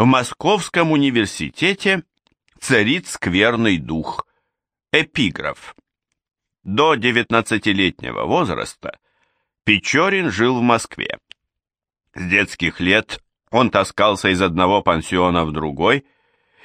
В Московском университете царит скверный дух. Эпиграф. До 19-летнего возраста Печорин жил в Москве. С детских лет он таскался из одного пансиона в другой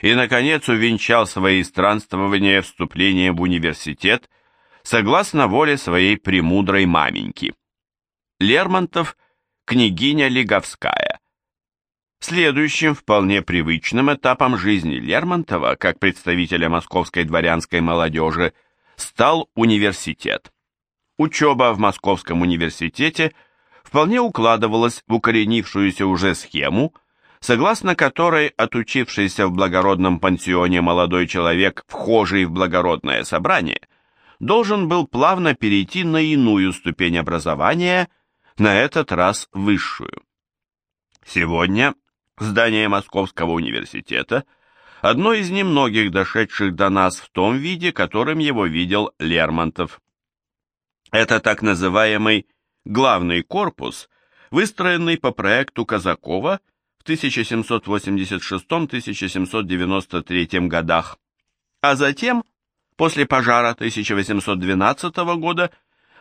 и, наконец, увенчал свои странствования вступлением в университет согласно воле своей премудрой маменьки. Лермонтов – княгиня Лиговская. Следующим вполне привычным этапом жизни Лермонтова, как представителя московской дворянской молодежи, стал университет. Учеба в Московском университете вполне укладывалась в укоренившуюся уже схему, согласно которой отучившийся в благородном пансионе молодой человек, вхожий в благородное собрание, должен был плавно перейти на иную ступень образования, на этот раз высшую. Сегодня здание Московского университета – одно из немногих дошедших до нас в том виде, которым его видел Лермонтов. Это так называемый главный корпус, выстроенный по проекту Казакова в 1786-1793 годах, а затем, после пожара 1812 года,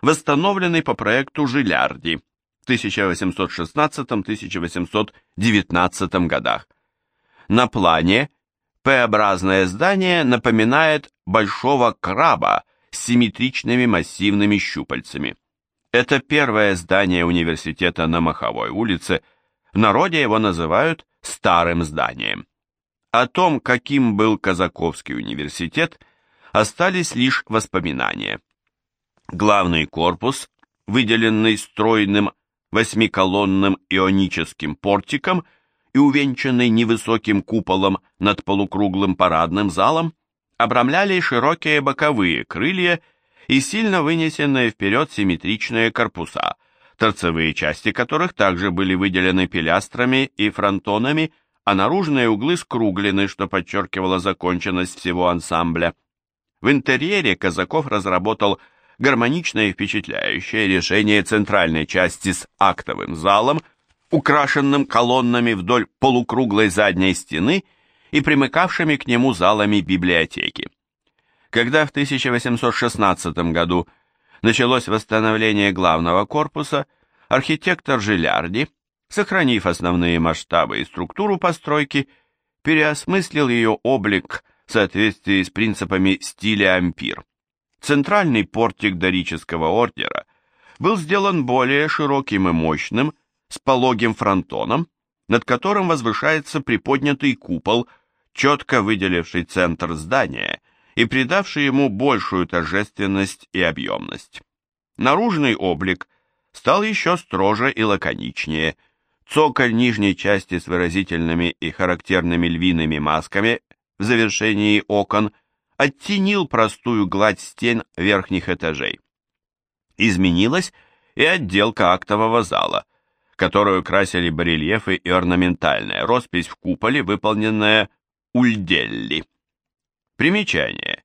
восстановленный по проекту Жилярди 1816-1819 годах. На плане П-образное здание напоминает большого краба с симметричными массивными щупальцами. Это первое здание университета на Маховой улице, в народе его называют «старым зданием». О том, каким был Казаковский университет, остались лишь воспоминания. Главный корпус, выделенный стройным восьмиколонным ионическим портиком и увенчанный невысоким куполом над полукруглым парадным залом, обрамляли широкие боковые крылья и сильно вынесенные вперед симметричные корпуса, торцевые части которых также были выделены пилястрами и фронтонами, а наружные углы скруглены, что подчеркивало законченность всего ансамбля. В интерьере Казаков разработал гармоничное и впечатляющее решение центральной части с актовым залом, украшенным колоннами вдоль полукруглой задней стены и примыкавшими к нему залами библиотеки. Когда в 1816 году началось восстановление главного корпуса, архитектор Жилярди, сохранив основные масштабы и структуру постройки, переосмыслил ее облик в соответствии с принципами стиля ампир. Центральный портик дорического ордера был сделан более широким и мощным, с пологим фронтоном, над которым возвышается приподнятый купол, четко выделивший центр здания и придавший ему большую торжественность и объемность. Наружный облик стал еще строже и лаконичнее. Цоколь нижней части с выразительными и характерными львиными масками в завершении окон оттенил простую гладь стен верхних этажей. Изменилась и отделка актового зала – которую красили барельефы и орнаментальная роспись в куполе, выполненная Ульделли. Примечание.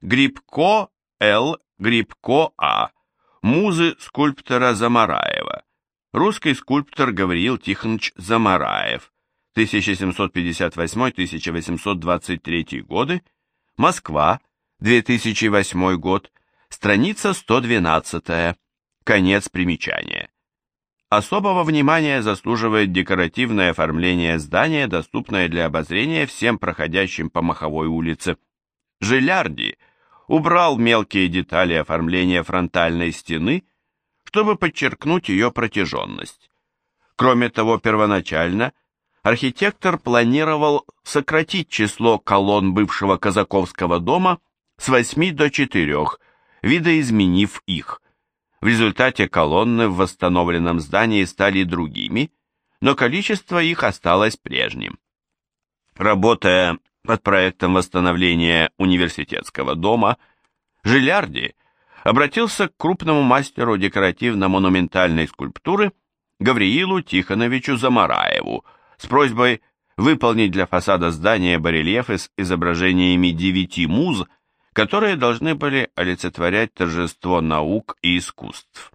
Грибко Л. Грибко А. Музы скульптора Замараева. Русский скульптор Гавриил Тихонович Замараев. 1758-1823 годы. Москва. 2008 год. Страница 112. Конец примечания. Особого внимания заслуживает декоративное оформление здания, доступное для обозрения всем проходящим по Маховой улице. Жилярди убрал мелкие детали оформления фронтальной стены, чтобы подчеркнуть ее протяженность. Кроме того, первоначально архитектор планировал сократить число колонн бывшего казаковского дома с 8 до 4, видоизменив их. В результате колонны в восстановленном здании стали другими, но количество их осталось прежним. Работая над проектом восстановления университетского дома, Жилярди обратился к крупному мастеру декоративно-монументальной скульптуры Гавриилу Тихоновичу Замараеву с просьбой выполнить для фасада здания барельефы с изображениями девяти муз – которые должны были олицетворять торжество наук и искусств.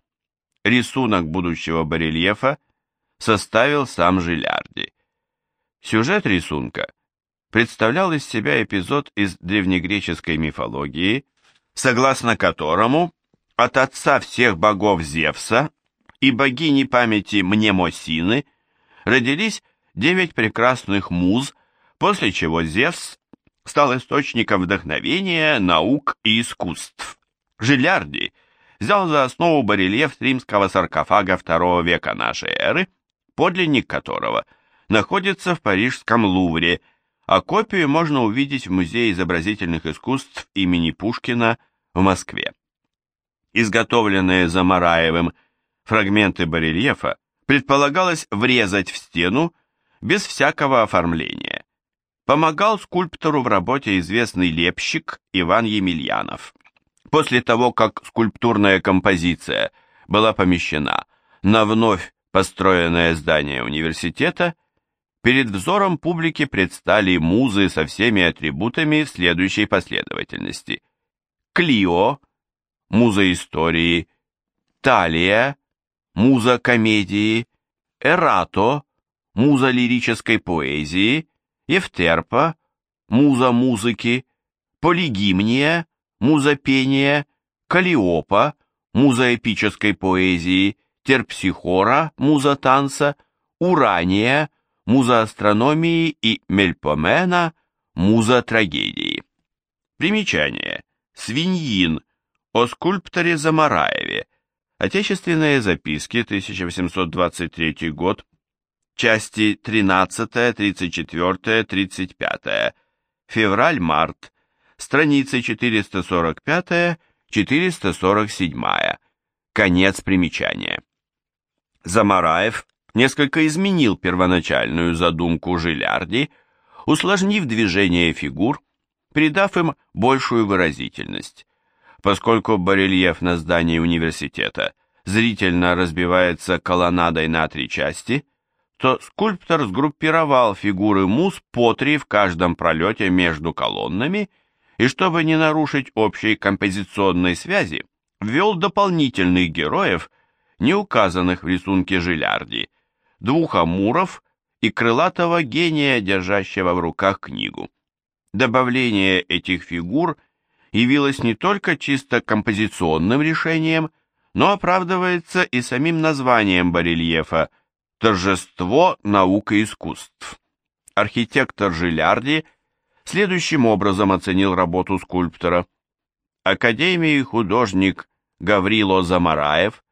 Рисунок будущего барельефа составил сам Жилярди. Сюжет рисунка представлял из себя эпизод из древнегреческой мифологии, согласно которому от отца всех богов Зевса и богини памяти Мнемосины родились девять прекрасных муз, после чего Зевс стал источником вдохновения, наук и искусств. Жилярди взял за основу барельеф римского саркофага II века нашей эры, подлинник которого находится в парижском Лувре, а копию можно увидеть в Музее изобразительных искусств имени Пушкина в Москве. Изготовленные Замараевым фрагменты барельефа предполагалось врезать в стену без всякого оформления. Помогал скульптору в работе известный лепщик Иван Емельянов. После того, как скульптурная композиция была помещена на вновь построенное здание университета, перед взором публики предстали музы со всеми атрибутами в следующей последовательности. Клио, муза истории, Талия, муза комедии, Эрато, муза лирической поэзии, Евтерпа, муза музыки, Полигимния, муза пения, Калиопа, муза эпической поэзии, Терпсихора, муза танца, Урания, муза астрономии и Мельпомена, муза трагедии. Примечание. Свиньин о скульпторе Замараеве. Отечественные записки, 1823 год, части 13, 34, 35, февраль-март, страницы 445-447, конец примечания. Замараев несколько изменил первоначальную задумку Жилярди, усложнив движение фигур, придав им большую выразительность. Поскольку барельеф на здании университета зрительно разбивается колоннадой на три части – то скульптор сгруппировал фигуры муз по три в каждом пролете между колоннами и, чтобы не нарушить общей композиционной связи, ввел дополнительных героев, не указанных в рисунке Жилярди, двух амуров и крылатого гения, держащего в руках книгу. Добавление этих фигур явилось не только чисто композиционным решением, но оправдывается и самим названием барельефа – Торжество наук и искусств. Архитектор Жилярди следующим образом оценил работу скульптора. Академии художник Гаврило Замараев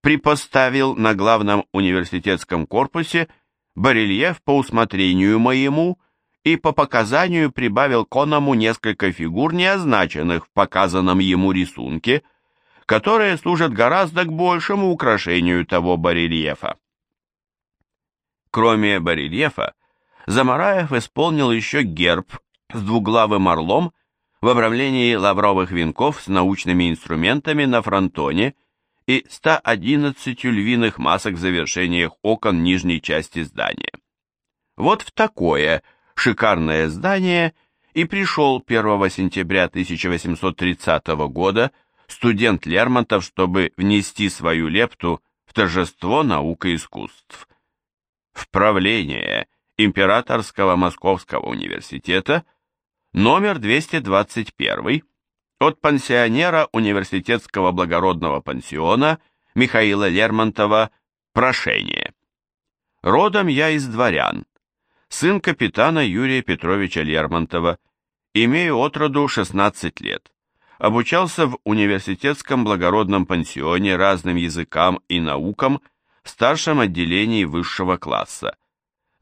припоставил на главном университетском корпусе барельеф по усмотрению моему и по показанию прибавил коному несколько фигур, не означенных в показанном ему рисунке, которые служат гораздо к большему украшению того барельефа. Кроме барельефа, Замараев исполнил еще герб с двуглавым орлом в обрамлении лавровых венков с научными инструментами на фронтоне и 111 львиных масок в завершениях окон нижней части здания. Вот в такое шикарное здание и пришел 1 сентября 1830 года студент Лермонтов, чтобы внести свою лепту в торжество наук и искусств в правление Императорского Московского университета номер 221 от пансионера университетского благородного пансиона Михаила Лермонтова «Прошение». Родом я из дворян, сын капитана Юрия Петровича Лермонтова, имею отроду 16 лет. Обучался в университетском благородном пансионе разным языкам и наукам в старшем отделении высшего класса.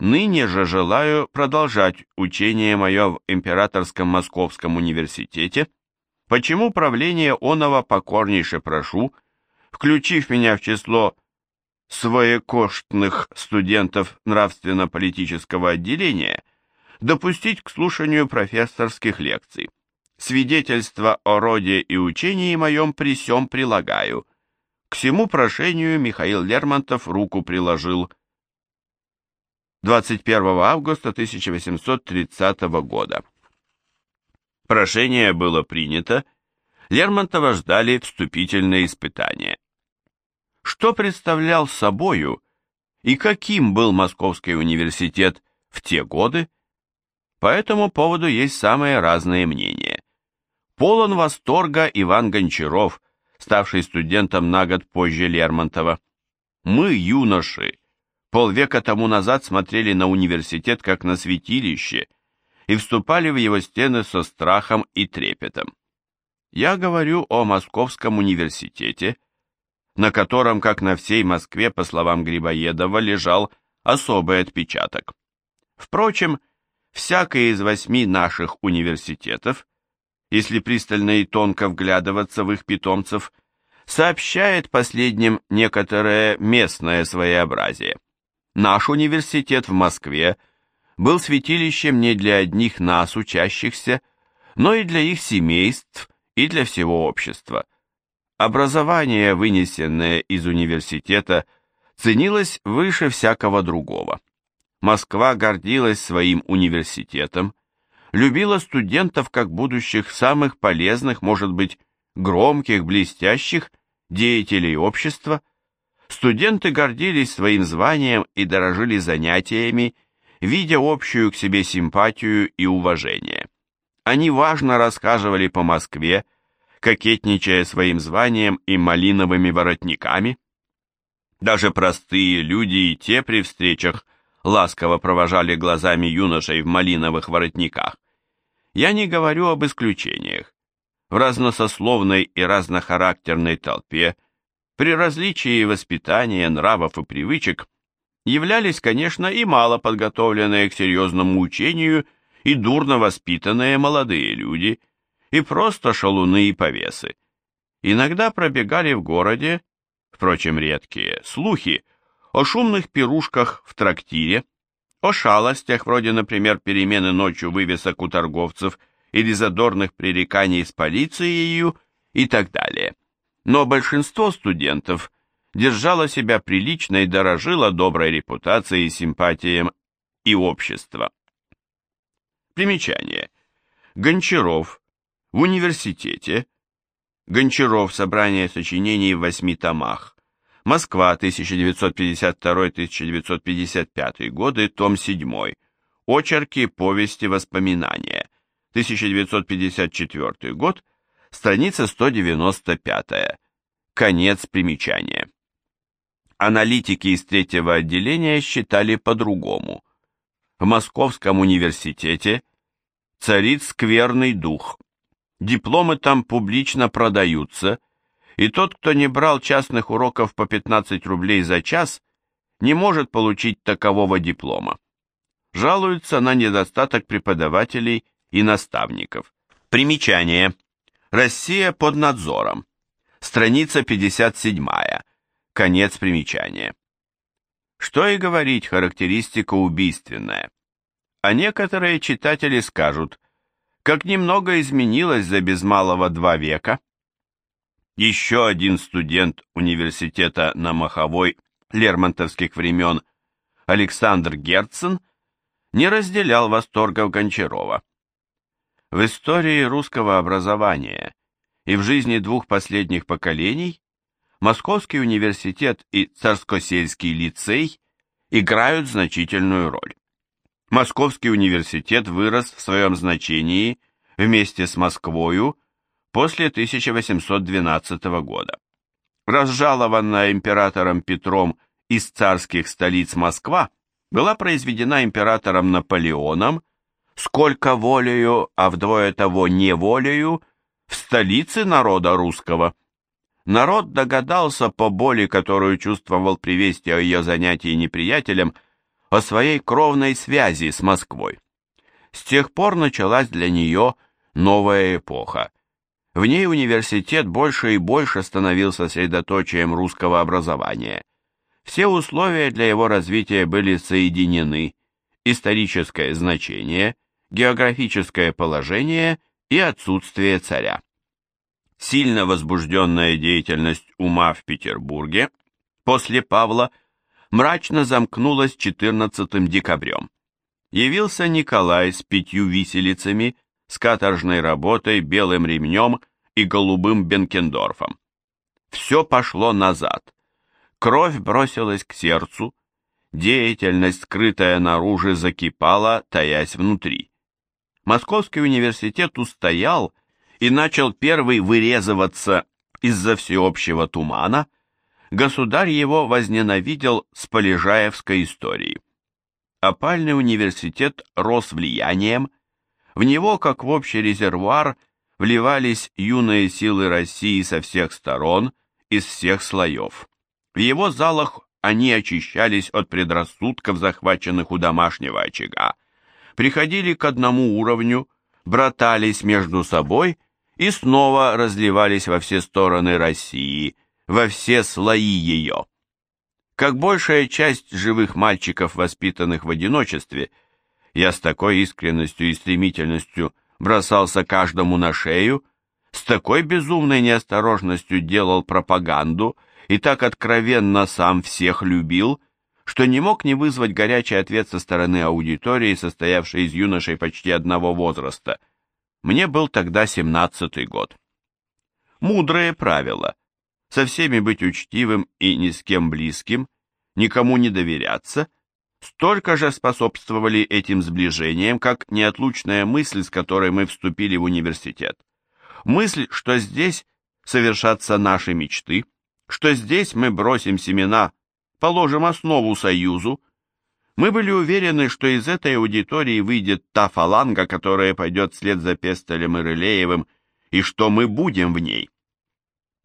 Ныне же желаю продолжать учение мое в Императорском Московском университете, почему правление оного покорнейше прошу, включив меня в число своекоштных студентов нравственно-политического отделения, допустить к слушанию профессорских лекций. Свидетельство о роде и учении моем при сём прилагаю – всему прошению Михаил Лермонтов руку приложил 21 августа 1830 года. Прошение было принято, Лермонтова ждали вступительные испытания. Что представлял собою и каким был Московский университет в те годы? По этому поводу есть самые разные мнения. Полон восторга Иван Гончаров, ставший студентом на год позже Лермонтова. Мы, юноши, полвека тому назад смотрели на университет как на святилище и вступали в его стены со страхом и трепетом. Я говорю о Московском университете, на котором, как на всей Москве, по словам Грибоедова, лежал особый отпечаток. Впрочем, всякий из восьми наших университетов, если пристально и тонко вглядываться в их питомцев, сообщает последним некоторое местное своеобразие. Наш университет в Москве был святилищем не для одних нас, учащихся, но и для их семейств и для всего общества. Образование, вынесенное из университета, ценилось выше всякого другого. Москва гордилась своим университетом, любила студентов как будущих самых полезных, может быть, громких, блестящих деятелей общества – Студенты гордились своим званием и дорожили занятиями, видя общую к себе симпатию и уважение. Они важно рассказывали по Москве, кокетничая своим званием и малиновыми воротниками. Даже простые люди и те при встречах ласково провожали глазами юношей в малиновых воротниках. Я не говорю об исключениях. В разносословной и разнохарактерной толпе при различии воспитания, нравов и привычек являлись, конечно, и мало подготовленные к серьезному учению и дурно воспитанные молодые люди, и просто шалуны и повесы. Иногда пробегали в городе, впрочем, редкие, слухи о шумных пирушках в трактире, о шалостях, вроде, например, перемены ночью вывесок у торговцев или задорных пререканий с полицией и так далее но большинство студентов держало себя прилично и дорожило доброй репутацией, симпатиям и общества. Примечание. Гончаров в университете. Гончаров. Собрание сочинений в восьми томах. Москва, 1952-1955 годы, том 7. Очерки, повести, воспоминания. 1954 год, страница 195, конец примечания. Аналитики из третьего отделения считали по-другому. В Московском университете царит скверный дух. Дипломы там публично продаются, и тот, кто не брал частных уроков по 15 рублей за час, не может получить такового диплома. Жалуются на недостаток преподавателей и наставников. Примечание. Россия под надзором. Страница 57. Конец примечания. Что и говорить, характеристика убийственная. А некоторые читатели скажут, как немного изменилось за без малого два века. Еще один студент университета на Маховой Лермонтовских времен Александр Герцен не разделял восторгов Гончарова. В истории русского образования и в жизни двух последних поколений Московский университет и Царскосельский лицей играют значительную роль. Московский университет вырос в своем значении вместе с Москвою после 1812 года. Разжалованная императором Петром из царских столиц Москва была произведена императором Наполеоном сколько волею, а вдвое того неволею, в столице народа русского. Народ догадался по боли, которую чувствовал при вести о ее занятии неприятелем, о своей кровной связи с Москвой. С тех пор началась для нее новая эпоха. В ней университет больше и больше становился средоточием русского образования. Все условия для его развития были соединены, историческое значение – географическое положение и отсутствие царя. Сильно возбужденная деятельность ума в Петербурге после Павла мрачно замкнулась 14 декабрем. Явился Николай с пятью виселицами, с каторжной работой, белым ремнем и голубым Бенкендорфом. Все пошло назад. Кровь бросилась к сердцу, деятельность, скрытая наружу, закипала, таясь внутри. Московский университет устоял и начал первый вырезываться из-за всеобщего тумана, государь его возненавидел с полежаевской историей. Опальный университет рос влиянием, в него, как в общий резервуар, вливались юные силы России со всех сторон, из всех слоев. В его залах они очищались от предрассудков, захваченных у домашнего очага, приходили к одному уровню, братались между собой и снова разливались во все стороны России, во все слои ее. Как большая часть живых мальчиков, воспитанных в одиночестве, я с такой искренностью и стремительностью бросался каждому на шею, с такой безумной неосторожностью делал пропаганду и так откровенно сам всех любил, что не мог не вызвать горячий ответ со стороны аудитории, состоявшей из юношей почти одного возраста. Мне был тогда семнадцатый год. Мудрые правила. Со всеми быть учтивым и ни с кем близким, никому не доверяться, столько же способствовали этим сближениям, как неотлучная мысль, с которой мы вступили в университет. Мысль, что здесь совершатся наши мечты, что здесь мы бросим семена положим основу союзу, мы были уверены, что из этой аудитории выйдет та фаланга, которая пойдет вслед за Пестелем и Рылеевым, и что мы будем в ней.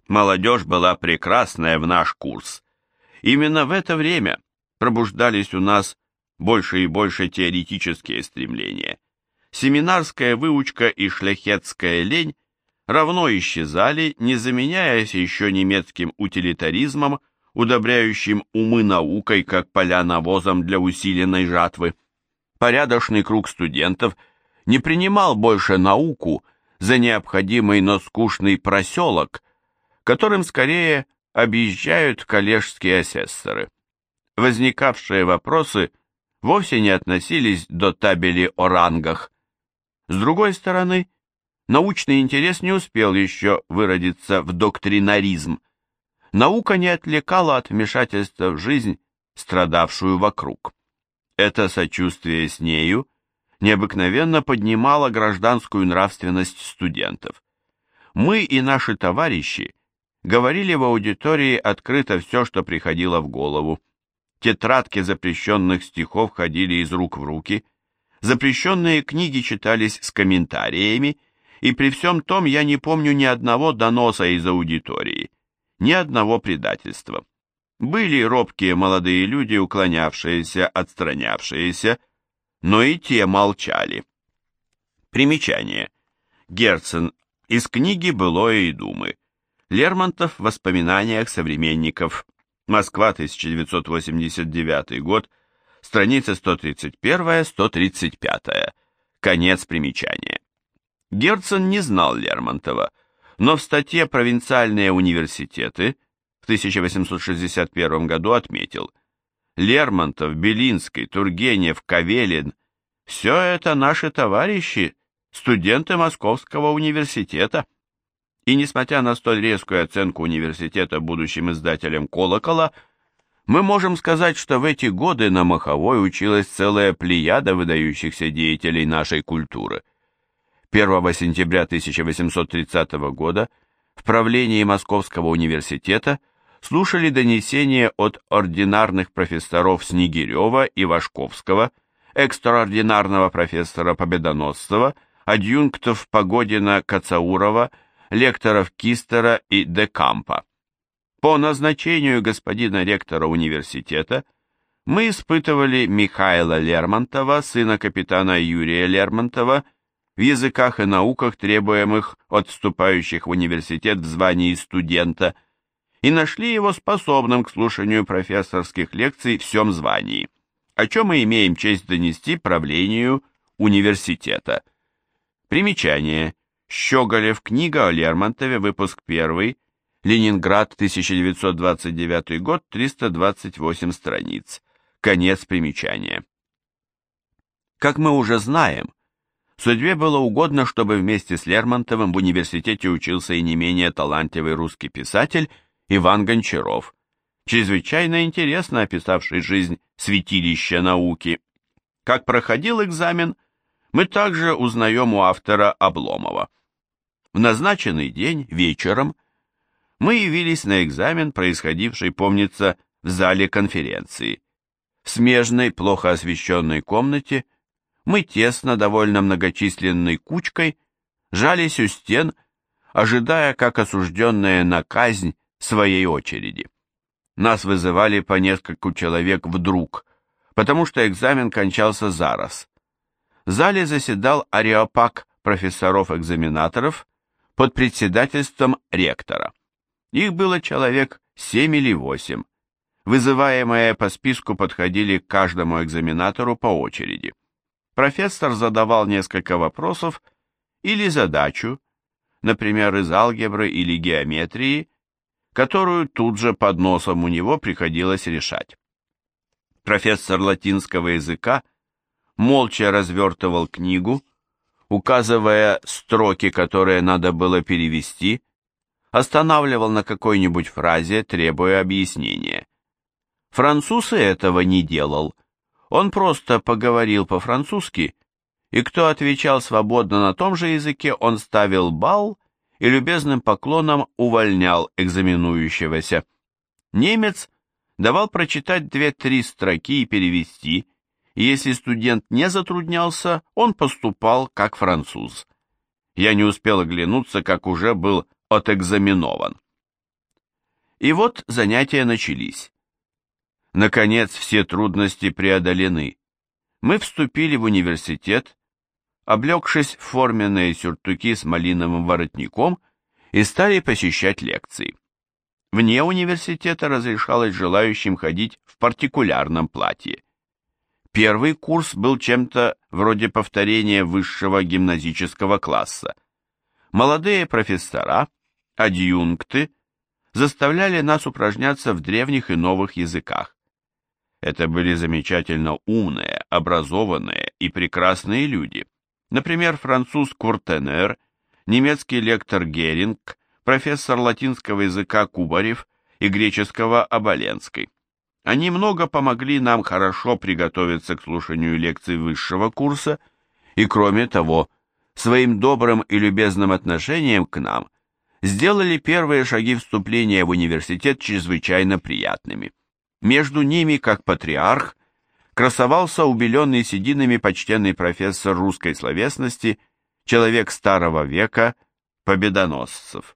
Молодежь была прекрасная в наш курс. Именно в это время пробуждались у нас больше и больше теоретические стремления. Семинарская выучка и шляхетская лень равно исчезали, не заменяясь еще немецким утилитаризмом, удобряющим умы наукой, как поля навозом для усиленной жатвы. Порядочный круг студентов не принимал больше науку за необходимый, но скучный проселок, которым скорее объезжают коллежские асессоры. Возникавшие вопросы вовсе не относились до табели о рангах. С другой стороны, научный интерес не успел еще выродиться в доктринаризм, наука не отвлекала от вмешательства в жизнь, страдавшую вокруг. Это сочувствие с нею необыкновенно поднимало гражданскую нравственность студентов. Мы и наши товарищи говорили в аудитории открыто все, что приходило в голову. Тетрадки запрещенных стихов ходили из рук в руки, запрещенные книги читались с комментариями, и при всем том я не помню ни одного доноса из аудитории ни одного предательства. Были робкие молодые люди, уклонявшиеся, отстранявшиеся, но и те молчали. Примечание. Герцен. Из книги «Былое и думы». Лермонтов в воспоминаниях современников. Москва, 1989 год. Страница 131-135. Конец примечания. Герцен не знал Лермонтова, но в статье «Провинциальные университеты» в 1861 году отметил Лермонтов, Белинский, Тургенев, Кавелин – все это наши товарищи, студенты Московского университета. И несмотря на столь резкую оценку университета будущим издателем «Колокола», мы можем сказать, что в эти годы на Маховой училась целая плеяда выдающихся деятелей нашей культуры – 1 сентября 1830 года в правлении Московского университета слушали донесения от ординарных профессоров Снегирева и Вашковского, экстраординарного профессора Победоносцева, адъюнктов Погодина Кацаурова, лекторов Кистера и Декампа. По назначению господина ректора университета мы испытывали Михаила Лермонтова, сына капитана Юрия Лермонтова, в языках и науках, требуемых от вступающих в университет в звании студента, и нашли его способным к слушанию профессорских лекций в всем звании, о чем мы имеем честь донести правлению университета. Примечание. Щеголев. Книга о Лермонтове. Выпуск 1. Ленинград, 1929 год, 328 страниц. Конец примечания. Как мы уже знаем, Судьбе было угодно, чтобы вместе с Лермонтовым в университете учился и не менее талантливый русский писатель Иван Гончаров. чрезвычайно интересно описавший жизнь святилища науки. Как проходил экзамен, мы также узнаем у автора Обломова. В назначенный день вечером мы явились на экзамен, происходивший, помнится, в зале конференции. В смежной, плохо освещенной комнате мы тесно, довольно многочисленной кучкой, жались у стен, ожидая, как осужденные на казнь своей очереди. Нас вызывали по нескольку человек вдруг, потому что экзамен кончался зараз. В зале заседал ареопаг профессоров-экзаменаторов под председательством ректора. Их было человек семь или восемь. Вызываемые по списку подходили к каждому экзаменатору по очереди. Профессор задавал несколько вопросов или задачу, например, из алгебры или геометрии, которую тут же под носом у него приходилось решать. Профессор латинского языка молча развертывал книгу, указывая строки, которые надо было перевести, останавливал на какой-нибудь фразе, требуя объяснения. Француз и этого не делал. Он просто поговорил по-французски, и кто отвечал свободно на том же языке, он ставил балл и любезным поклоном увольнял экзаменующегося. Немец давал прочитать две-три строки и перевести, если студент не затруднялся, он поступал как француз. Я не успел оглянуться, как уже был отэкзаменован. И вот занятия начались. Наконец все трудности преодолены. Мы вступили в университет, облегшись в форменные сюртуки с малиновым воротником и стали посещать лекции. Вне университета разрешалось желающим ходить в партикулярном платье. Первый курс был чем-то вроде повторения высшего гимназического класса. Молодые профессора, адъюнкты, заставляли нас упражняться в древних и новых языках. Это были замечательно умные, образованные и прекрасные люди. Например, француз Куртенер, немецкий лектор Геринг, профессор латинского языка Кубарев и греческого Оболенской. Они много помогли нам хорошо приготовиться к слушанию лекций высшего курса, и кроме того, своим добрым и любезным отношением к нам сделали первые шаги вступления в университет чрезвычайно приятными. Между ними, как патриарх, красовался убеленный сединами почтенный профессор русской словесности, человек старого века, победоносцев.